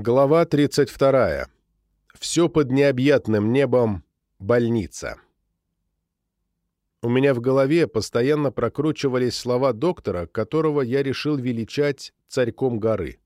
Глава 32. Все под необъятным небом. Больница. У меня в голове постоянно прокручивались слова доктора, которого я решил величать царьком горы.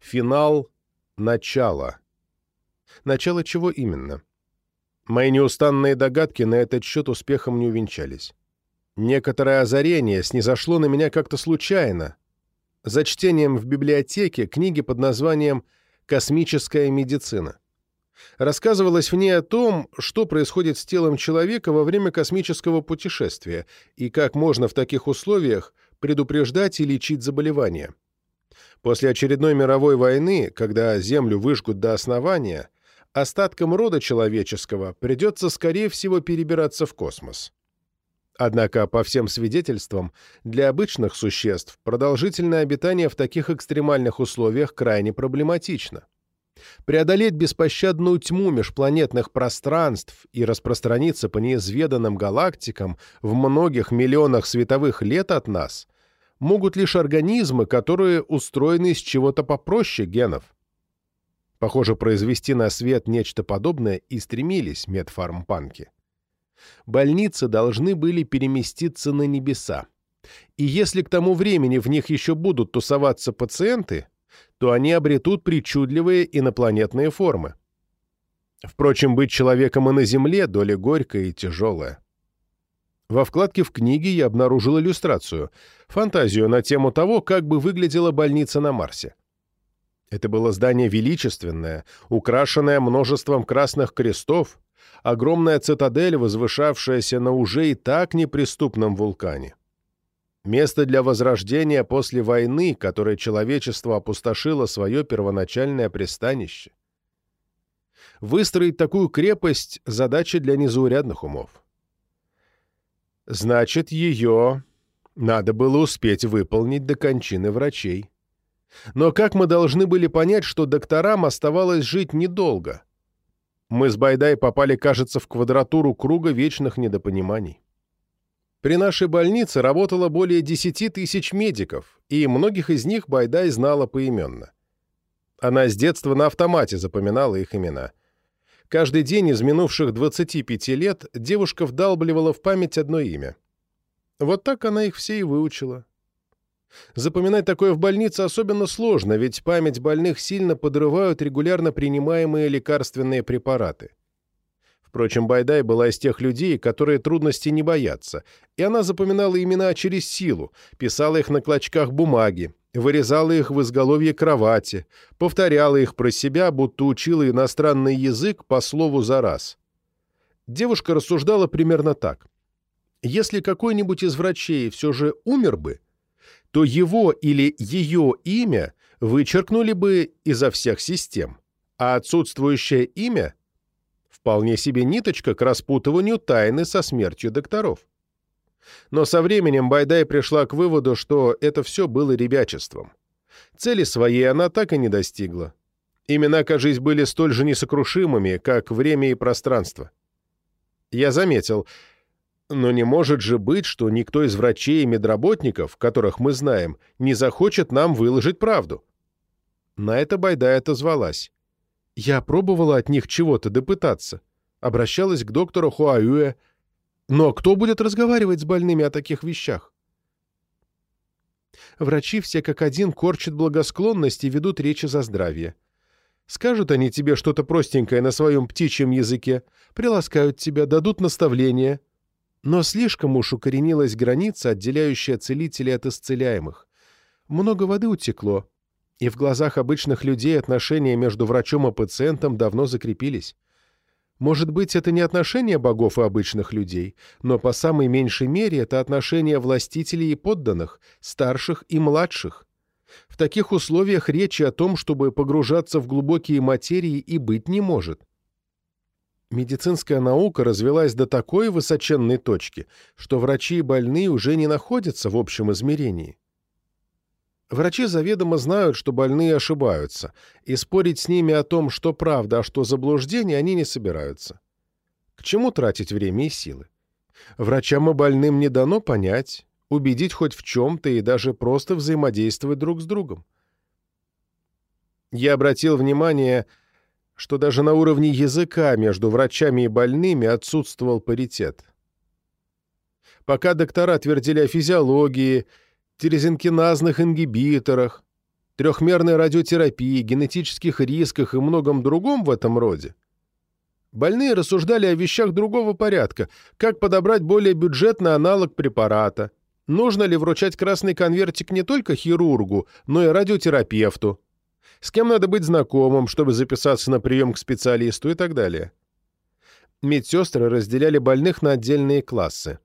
Финал — начало. Начало чего именно? Мои неустанные догадки на этот счет успехом не увенчались. Некоторое озарение снизошло на меня как-то случайно. За чтением в библиотеке книги под названием «Связь» «Космическая медицина». Рассказывалось в ней о том, что происходит с телом человека во время космического путешествия и как можно в таких условиях предупреждать и лечить заболевания. После очередной мировой войны, когда Землю выжгут до основания, остаткам рода человеческого придется, скорее всего, перебираться в космос. Однако, по всем свидетельствам, для обычных существ продолжительное обитание в таких экстремальных условиях крайне проблематично. Преодолеть беспощадную тьму межпланетных пространств и распространиться по неизведанным галактикам в многих миллионах световых лет от нас могут лишь организмы, которые устроены из чего-то попроще генов. Похоже, произвести на свет нечто подобное и стремились медфармпанки больницы должны были переместиться на небеса. И если к тому времени в них еще будут тусоваться пациенты, то они обретут причудливые инопланетные формы. Впрочем, быть человеком и на Земле – доля горькая и тяжелая. Во вкладке в книге я обнаружил иллюстрацию, фантазию на тему того, как бы выглядела больница на Марсе. Это было здание величественное, украшенное множеством красных крестов, огромная цитадель, возвышавшаяся на уже и так неприступном вулкане. Место для возрождения после войны, которое человечество опустошило свое первоначальное пристанище. Выстроить такую крепость – задача для незаурядных умов. Значит, ее надо было успеть выполнить до кончины врачей. Но как мы должны были понять, что докторам оставалось жить недолго – мы с Байдай попали, кажется, в квадратуру круга вечных недопониманий. При нашей больнице работало более 10 тысяч медиков, и многих из них Байдай знала поименно. Она с детства на автомате запоминала их имена. Каждый день из минувших 25 лет девушка вдалбливала в память одно имя. Вот так она их все и выучила. Запоминать такое в больнице особенно сложно, ведь память больных сильно подрывают регулярно принимаемые лекарственные препараты. Впрочем, Байдай была из тех людей, которые трудностей не боятся, и она запоминала имена через силу, писала их на клочках бумаги, вырезала их в изголовье кровати, повторяла их про себя, будто учила иностранный язык по слову за раз. Девушка рассуждала примерно так. Если какой-нибудь из врачей все же умер бы, то его или ее имя вычеркнули бы изо всех систем, а отсутствующее имя – вполне себе ниточка к распутыванию тайны со смертью докторов. Но со временем Байдай пришла к выводу, что это все было ребячеством. Цели своей она так и не достигла. Имена, кажись, были столь же несокрушимыми, как время и пространство. Я заметил – но не может же быть, что никто из врачей и медработников, которых мы знаем, не захочет нам выложить правду. На это Байдай отозвалась. Я пробовала от них чего-то допытаться. Обращалась к доктору Хуаюэ. Но кто будет разговаривать с больными о таких вещах? Врачи все как один корчат благосклонность и ведут речи за здравие. Скажут они тебе что-то простенькое на своем птичьем языке, приласкают тебя, дадут наставления — но слишком уж укоренилась граница, отделяющая целителей от исцеляемых. Много воды утекло, и в глазах обычных людей отношения между врачом и пациентом давно закрепились. Может быть, это не отношения богов и обычных людей, но по самой меньшей мере это отношения властителей и подданных, старших и младших. В таких условиях речи о том, чтобы погружаться в глубокие материи, и быть не может медицинская наука развелась до такой высоченной точки, что врачи и больные уже не находятся в общем измерении. Врачи заведомо знают, что больные ошибаются, и спорить с ними о том, что правда, а что заблуждение, они не собираются. К чему тратить время и силы? Врачам и больным не дано понять, убедить хоть в чем-то и даже просто взаимодействовать друг с другом. Я обратил внимание, что даже на уровне языка между врачами и больными отсутствовал паритет. Пока доктора твердили о физиологии, терезинкиназных ингибиторах, трехмерной радиотерапии, генетических рисках и многом другом в этом роде, больные рассуждали о вещах другого порядка, как подобрать более бюджетный аналог препарата, нужно ли вручать красный конвертик не только хирургу, но и радиотерапевту, с кем надо быть знакомым, чтобы записаться на прием к специалисту и так далее. Медсестры разделяли больных на отдельные классы.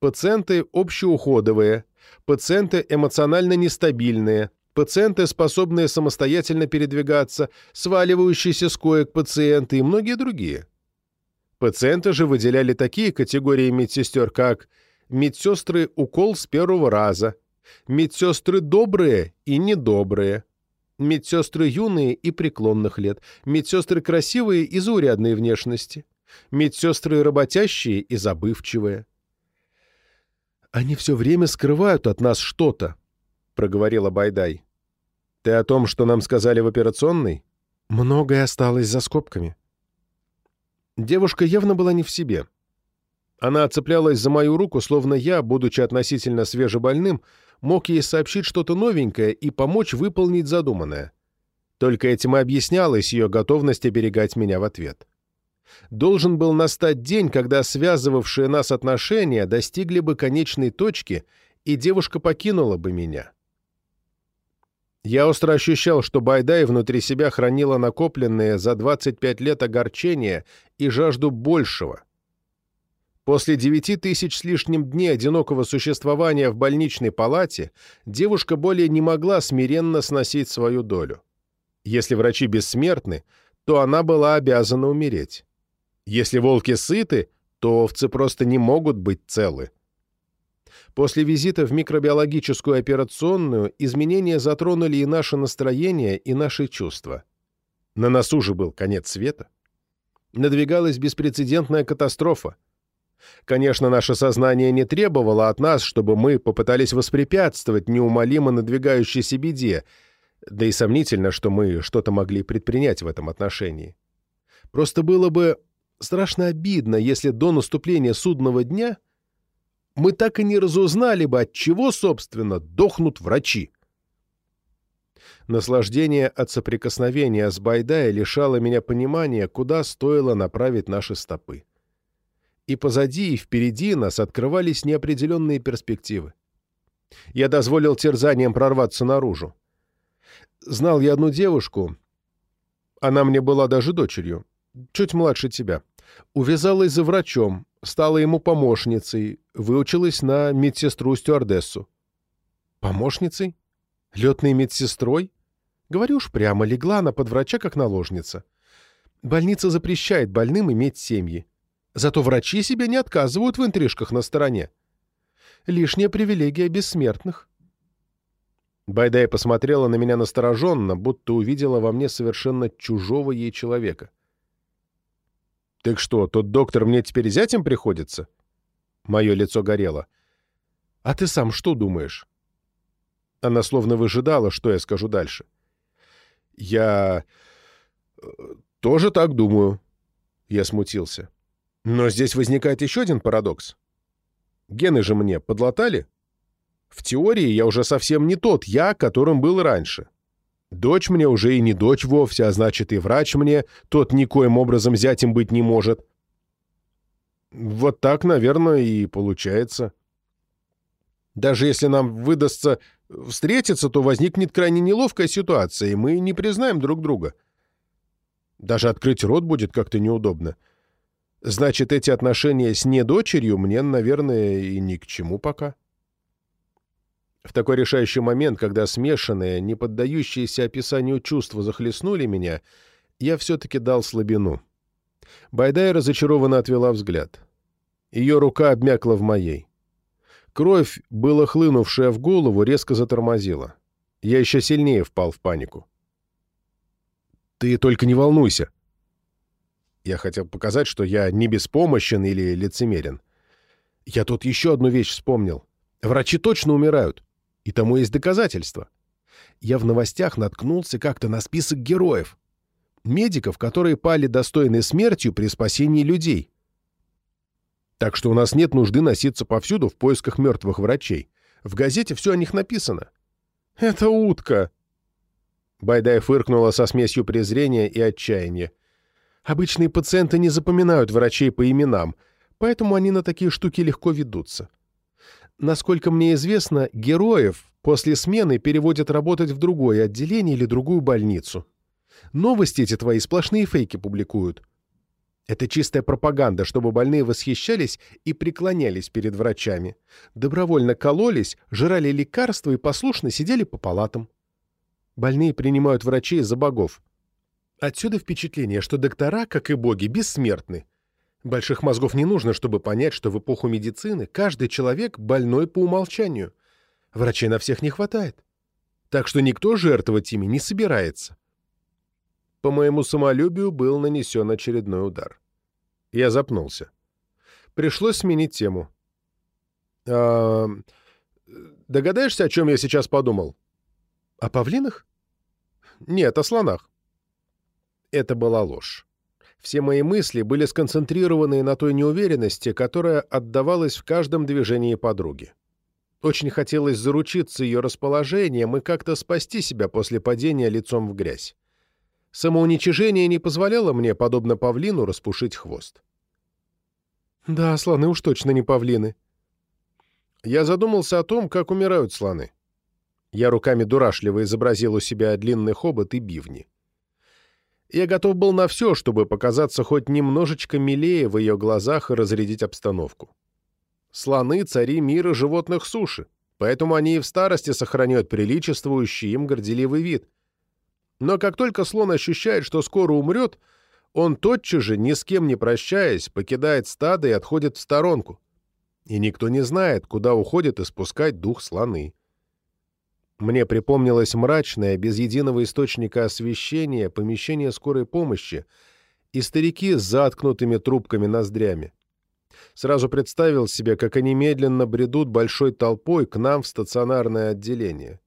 Пациенты общеуходовые, пациенты эмоционально нестабильные, пациенты, способные самостоятельно передвигаться, сваливающиеся с коек пациенты и многие другие. Пациенты же выделяли такие категории медсестер, как медсестры укол с первого раза, медсестры добрые и недобрые, медсестры юные и преклонных лет, медсестры красивые и заурядной внешности, медсестры работящие и забывчивые. «Они все время скрывают от нас что-то», — проговорила Байдай. «Ты о том, что нам сказали в операционной?» «Многое осталось за скобками». Девушка явно была не в себе. Она отцеплялась за мою руку, словно я, будучи относительно свежебольным, мог ей сообщить что-то новенькое и помочь выполнить задуманное. Только этим и объяснялась ее готовность оберегать меня в ответ. Должен был настать день, когда связывавшие нас отношения достигли бы конечной точки, и девушка покинула бы меня. Я остро ощущал, что Байдай внутри себя хранила накопленные за 25 лет огорчения и жажду большего — После девяти тысяч с лишним дней одинокого существования в больничной палате девушка более не могла смиренно сносить свою долю. Если врачи бессмертны, то она была обязана умереть. Если волки сыты, то овцы просто не могут быть целы. После визита в микробиологическую операционную изменения затронули и наше настроение, и наши чувства. На носу же был конец света. Надвигалась беспрецедентная катастрофа. Конечно, наше сознание не требовало от нас, чтобы мы попытались воспрепятствовать неумолимо надвигающейся беде, да и сомнительно, что мы что-то могли предпринять в этом отношении. Просто было бы страшно обидно, если до наступления судного дня мы так и не разузнали бы, от чего, собственно, дохнут врачи. Наслаждение от соприкосновения с Байдая лишало меня понимания, куда стоило направить наши стопы и позади, и впереди нас открывались неопределенные перспективы. Я дозволил терзаниям прорваться наружу. Знал я одну девушку, она мне была даже дочерью, чуть младше тебя. Увязалась за врачом, стала ему помощницей, выучилась на медсестру-стюардессу. Помощницей? Летной медсестрой? Говорю уж прямо, легла она под врача как наложница. Больница запрещает больным иметь семьи. Зато врачи себе не отказывают в интрижках на стороне. Лишняя привилегия бессмертных. Байдай посмотрела на меня настороженно, будто увидела во мне совершенно чужого ей человека. «Так что, тот доктор мне теперь зятем приходится?» Мое лицо горело. «А ты сам что думаешь?» Она словно выжидала, что я скажу дальше. «Я... Э, тоже так думаю». Я смутился. Но здесь возникает еще один парадокс. Гены же мне подлатали. В теории я уже совсем не тот я, которым был раньше. Дочь мне уже и не дочь вовсе, а значит и врач мне, тот никоим образом зятем быть не может. Вот так, наверное, и получается. Даже если нам выдастся встретиться, то возникнет крайне неловкая ситуация, и мы не признаем друг друга. Даже открыть рот будет как-то неудобно. — Значит, эти отношения с недочерью мне, наверное, и ни к чему пока. В такой решающий момент, когда смешанные, не поддающиеся описанию чувства захлестнули меня, я все-таки дал слабину. Байдай разочарованно отвела взгляд. Ее рука обмякла в моей. Кровь, было хлынувшая в голову, резко затормозила. Я еще сильнее впал в панику. «Ты только не волнуйся», я хотел показать, что я не беспомощен или лицемерен. Я тут еще одну вещь вспомнил. Врачи точно умирают. И тому есть доказательства. Я в новостях наткнулся как-то на список героев. Медиков, которые пали достойной смертью при спасении людей. Так что у нас нет нужды носиться повсюду в поисках мертвых врачей. В газете все о них написано. «Это утка!» Байдай фыркнула со смесью презрения и отчаяния. «Обычные пациенты не запоминают врачей по именам, поэтому они на такие штуки легко ведутся. Насколько мне известно, героев после смены переводят работать в другое отделение или другую больницу. Новости эти твои сплошные фейки публикуют. Это чистая пропаганда, чтобы больные восхищались и преклонялись перед врачами. Добровольно кололись, жрали лекарства и послушно сидели по палатам. Больные принимают врачей за богов. Отсюда впечатление, что доктора, как и боги, бессмертны. Больших мозгов не нужно, чтобы понять, что в эпоху медицины каждый человек больной по умолчанию. Врачей на всех не хватает. Так что никто жертвовать ими не собирается. По моему самолюбию был нанесен очередной удар. Я запнулся. Пришлось сменить тему. «А, догадаешься, о чем я сейчас подумал? О павлинах? Нет, о слонах. Это была ложь. Все мои мысли были сконцентрированы на той неуверенности, которая отдавалась в каждом движении подруги. Очень хотелось заручиться ее расположением и как-то спасти себя после падения лицом в грязь. Самоуничижение не позволяло мне, подобно павлину, распушить хвост. Да, слоны уж точно не павлины. Я задумался о том, как умирают слоны. Я руками дурашливо изобразил у себя длинный хобот и бивни. Я готов был на все, чтобы показаться хоть немножечко милее в ее глазах и разрядить обстановку. Слоны — цари мира животных суши, поэтому они и в старости сохраняют приличествующий им горделивый вид — но как только слон ощущает, что скоро умрет, он тотчас же, ни с кем не прощаясь, покидает стадо и отходит в сторонку. И никто не знает, куда уходит испускать дух слоны. Мне припомнилось мрачное, без единого источника освещения, помещение скорой помощи и старики с заткнутыми трубками ноздрями. Сразу представил себе, как они медленно бредут большой толпой к нам в стационарное отделение.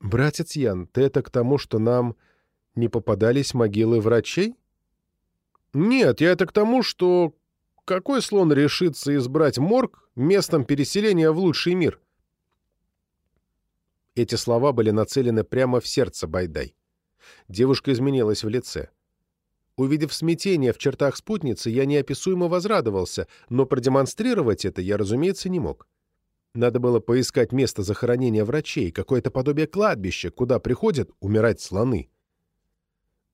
«Братец Ян, ты это к тому, что нам не попадались могилы врачей?» «Нет, я это к тому, что какой слон решится избрать морг местом переселения в лучший мир?» Эти слова были нацелены прямо в сердце Байдай. Девушка изменилась в лице. Увидев смятение в чертах спутницы, я неописуемо возрадовался, но продемонстрировать это я, разумеется, не мог. Надо было поискать место захоронения врачей, какое-то подобие кладбища, куда приходят умирать слоны.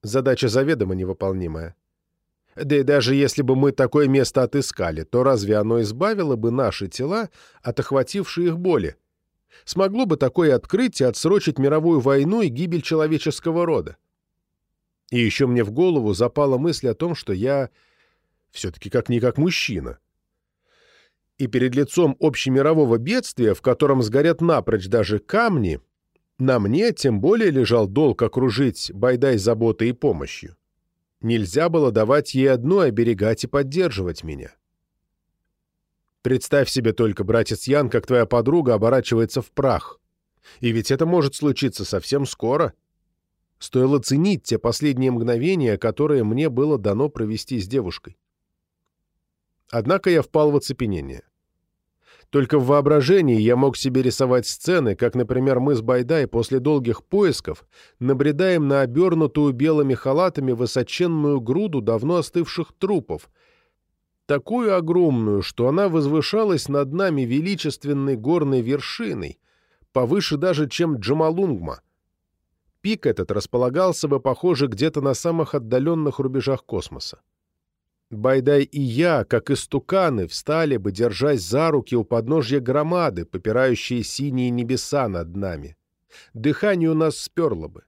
Задача заведомо невыполнимая. Да и даже если бы мы такое место отыскали, то разве оно избавило бы наши тела от охватившей их боли? Смогло бы такое открытие отсрочить мировую войну и гибель человеческого рода? И еще мне в голову запала мысль о том, что я все-таки как-никак мужчина и перед лицом общемирового бедствия, в котором сгорят напрочь даже камни, на мне тем более лежал долг окружить Байдай заботой и помощью. Нельзя было давать ей одно оберегать и поддерживать меня. Представь себе только, братец Ян, как твоя подруга оборачивается в прах. И ведь это может случиться совсем скоро. Стоило ценить те последние мгновения, которые мне было дано провести с девушкой. Однако я впал в оцепенение. Только в воображении я мог себе рисовать сцены, как, например, мы с Байдай после долгих поисков набредаем на обернутую белыми халатами высоченную груду давно остывших трупов, такую огромную, что она возвышалась над нами величественной горной вершиной, повыше даже, чем Джамалунгма. Пик этот располагался бы, похоже, где-то на самых отдаленных рубежах космоса. Байдай и я, как истуканы, встали бы, держась за руки у подножья громады, попирающие синие небеса над нами. Дыхание у нас сперло бы.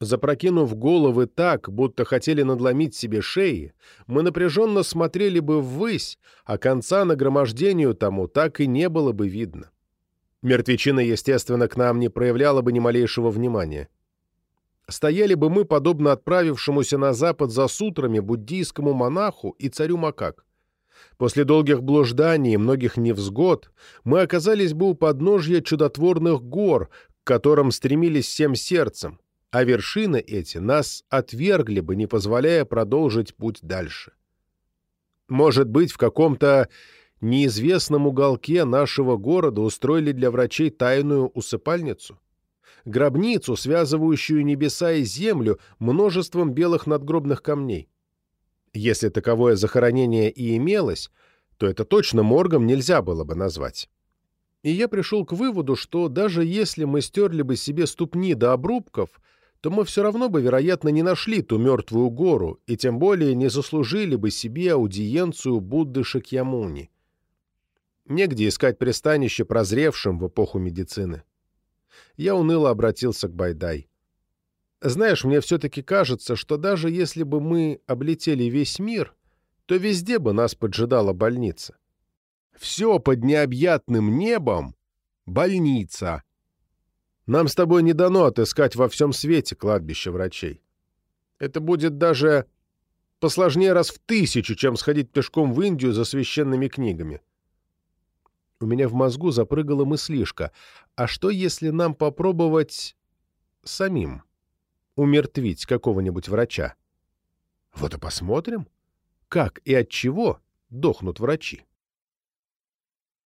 Запрокинув головы так, будто хотели надломить себе шеи, мы напряженно смотрели бы ввысь, а конца нагромождению тому так и не было бы видно. Мертвечина, естественно, к нам не проявляла бы ни малейшего внимания стояли бы мы, подобно отправившемуся на запад за сутрами буддийскому монаху и царю Макак. После долгих блужданий и многих невзгод мы оказались бы у подножья чудотворных гор, к которым стремились всем сердцем, а вершины эти нас отвергли бы, не позволяя продолжить путь дальше. Может быть, в каком-то неизвестном уголке нашего города устроили для врачей тайную усыпальницу? Гробницу, связывающую небеса и землю множеством белых надгробных камней. Если таковое захоронение и имелось, то это точно моргом нельзя было бы назвать. И я пришел к выводу, что даже если мы стерли бы себе ступни до обрубков, то мы все равно бы, вероятно, не нашли ту мертвую гору и тем более не заслужили бы себе аудиенцию Будды Шакьямуни. Негде искать пристанище прозревшим в эпоху медицины. Я уныло обратился к Байдай. Знаешь, мне все-таки кажется, что даже если бы мы облетели весь мир, то везде бы нас поджидала больница. Все под необъятным небом — больница. Нам с тобой не дано отыскать во всем свете кладбище врачей. Это будет даже посложнее раз в тысячу, чем сходить пешком в Индию за священными книгами. У меня в мозгу запрыгала мыслишка. А что, если нам попробовать самим умертвить какого-нибудь врача? Вот и посмотрим, как и от чего дохнут врачи.